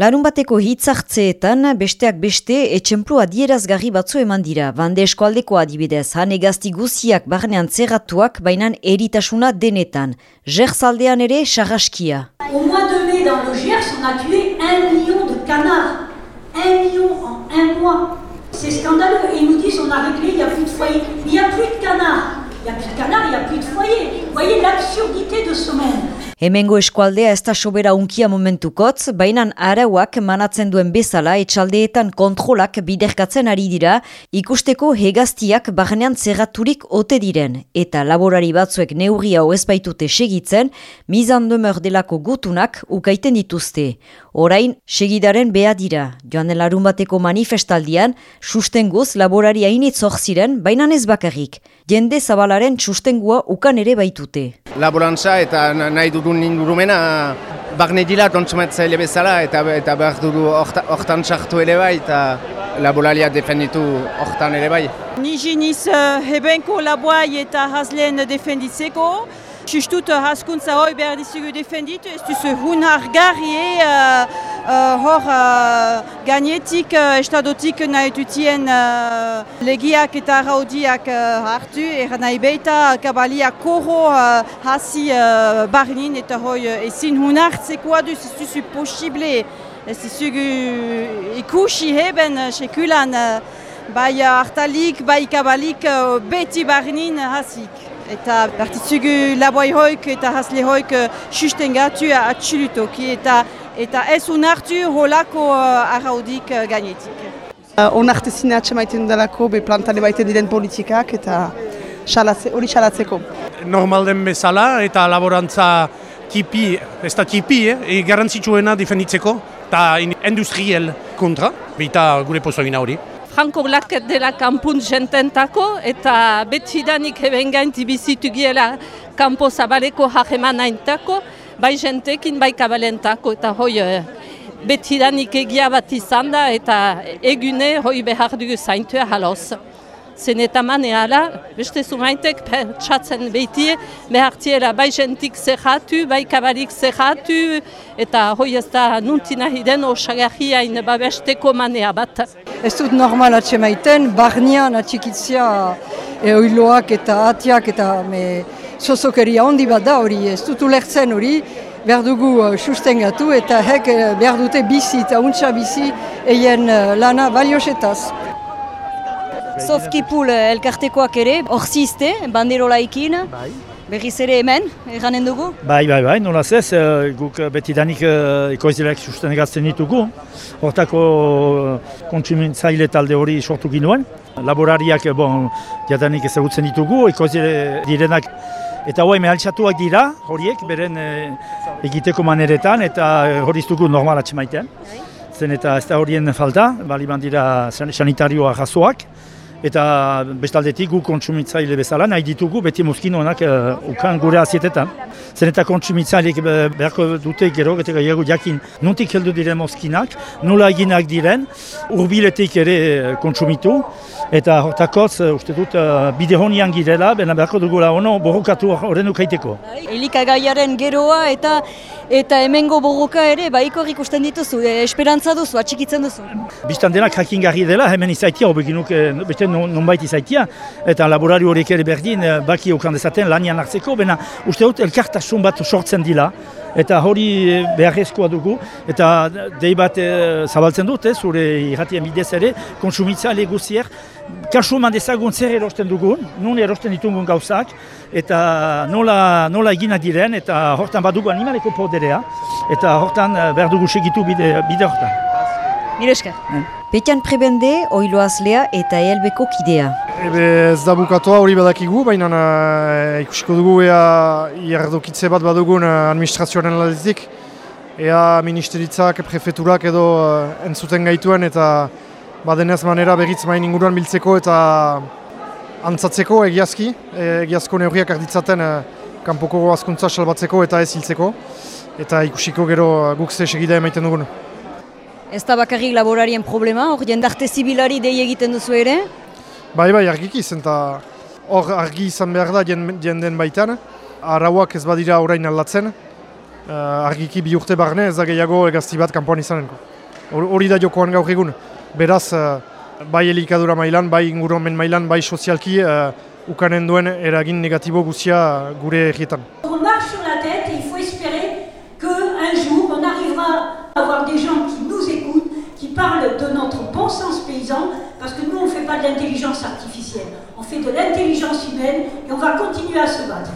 Larun bateko hitzartzeetan, besteak beste, etxemplu adierazgarri batzu eman dira. Bande eskualdeko adibidez, han egazti guziak barnean zerratuak, bainan eritasuna denetan. Gerzaldean ere, sarraskia. Au mois de mai, dans le Gers, on a tué un million de canards. Un million en un mois. C'est scandaleux. Et nous disent on a réglé, il n'y a plus de foyer. Il n'y a plus de canards. Il n'y a plus de canards, il n'y a plus de foyer. Voyez l'absurdité de ce monde. Hemengo eskualdea ez da sobera unkia momentukotz, bainan arauak manatzen duen bezala etxaldeetan kontrolak biderkatzen ari dira, ikusteko hegaztiak barnean zerraturik ote diren. Eta laborari batzuek neurri hau ez segitzen, mizan demer delako gutunak ukaiten dituzte. Orain, segidaren beha dira. Joan den larun bateko manifestaldian, sustenguz laborari hainitz ziren, bainan ez bakarrik. Jende zabalaren sustengua ukan ere baitute. Laborantza eta nahi dugun ingurumena barne dila tontsumetzaile bezala eta eta behar dugu hortan sartu ere bai eta laboralia defenditu hortan ere bai. Nijiniz uh, hebenko laboai eta hasleen defenditzeko, Justut haskuntza hoi behar dizugu defenditu, ez duzu hun hargarri uh, uh, hor uh, gainetik uh, estadotik nahi dutien uh, legiak eta raudiak uh, hartu, er nahi beita kabaliak koro uh, hasi uh, barnin eta hoi uh, ezin hun hartzeko aduz ez duzu posible, duzu ikusi heben uh, sekulan uh, bai hartalik, bai kabalik uh, beti barnin hasik. Eta bertitzugu laboi hoik eta hasle hoik sustengatu atxulutoki eta eta ez unartu holako uh, arraudik uh, gainetik. Uh, Onartezina atxemaiten dudalako be plantale baite diren politikak eta hori xalatzeko. Normal den bezala eta laborantza tipi, ez da tipi, eh? e, garantzitsuena defenditzeko eta industriel kontra, bita gure pozoina hori. Franko Laket dela kanpun jententako eta betidanik eben gainti bizitu giela kanpo zabaleko hageman aintako, bai jentekin bai kabalentako eta hoi eh, betidanik egia bat izan da eta egune hoi behar dugu zaintua haloz. Zen eta mane ala, beste zumaitek txatzen behitie, behartiela bai jentik zehatu, bai kabalik zehatu, eta hoi ez da nuntina hiden osagarria ina babesteko manea bat. Ez dut normal atxemaiten, barnean atxikitzia oiloak eta atiak eta me, sozokeria handi bat da hori, ez dut ulertzen hori, behar dugu uh, sustengatu eta hek uh, behar dute bizi eta untsa bizi eien uh, lana baliosetaz. Zofkipul elkartekoak ere, orzizte, bandero laikin. Bai. Berriz ere hemen, eranen dugu? Bai, bai, bai, nola zez, guk betidanik ekoizilek susten gazten ditugu. Hortako kontsumintzaile talde hori sortu ginuen. Laborariak, bon, jadanik ezagutzen ditugu, ekoizile direnak Eta hoa mehaltxatuak dira, horiek, beren egiteko maneretan, eta hori iztugu normal atxemaitean. Zen eta ez da horien falta, bali bandira sanitarioa jasoak. Eta bestaldetik gu kontsumitzaile bezala nahi ditugu beti mozkinoenak uh, ukan gure azietetan. Zen eta kontsumitzaileek beharko dute gero, eta gero jakin nontik heldu diren mozkinak, nola eginak diren, urbiletik ere kontsumitu. Eta hortakotz, uste dut, uh, bide honian girela, bena beharko dugula ono borrokatu horren ukaiteko. Elikagaiaren geroa eta eta hemengo borroka ere, baiko ikusten dituzu, esperantza duzu, atxikitzen duzu. Bistan denak jakingarri dela, hemen izaitia, hobeginuk, beste nonbait izaitia, eta laborari horiek ere berdin, baki okan dezaten lanian hartzeko, bena uste dut elkartasun bat sortzen dila, eta hori beharrezkoa dugu, eta dei bat zabaltzen dut, eh, zure irratien bidez ere, konsumitza leguzier, kasu eman dezagun zer erosten dugun, nun erosten ditugun gauzak, eta nola, nola egina diren, eta hortan badugu animaleko poderea, eta hortan behar dugu segitu bide, bide hortan. Mire esker. Petian prebende, oiloazlea eta elbeko kidea. Ebe ez da bukatoa hori badakigu, baina uh, ikusiko dugu ea iardokitze bat badugun uh, administrazioaren aldetik. Ea ministeritzak, prefeturak edo uh, entzuten gaituen eta badenez manera begitz main inguruan biltzeko eta antzatzeko egiazki, egiazko neurriak arditzaten kanpoko askuntza salbatzeko eta ez hiltzeko. Eta ikusiko gero guk ze segida emaiten dugun. Ez da bakarrik laborarien problema, hor jendarte zibilari dei egiten duzu ere? Bai, bai, argiki eta hor argi izan behar da jenden baitan. Arauak ez badira orain aldatzen, uh, argiki bi urte barne ez da gehiago egazti bat kanpoan izanenko. Hori da jokoan gaur egun. Beraz, uh, bai elikadura mailan, bai ingurumen mailan, bai sozialki uh, ukanen duen eragin negatibo guzia gure egietan. On marche sur la tête et il faut espérer qu'un jour on arrivera à avoir des gens qui parce que nous on ne fait pas de l'intelligence artificielle, on fait de l'intelligence humaine et on va continuer à se battre.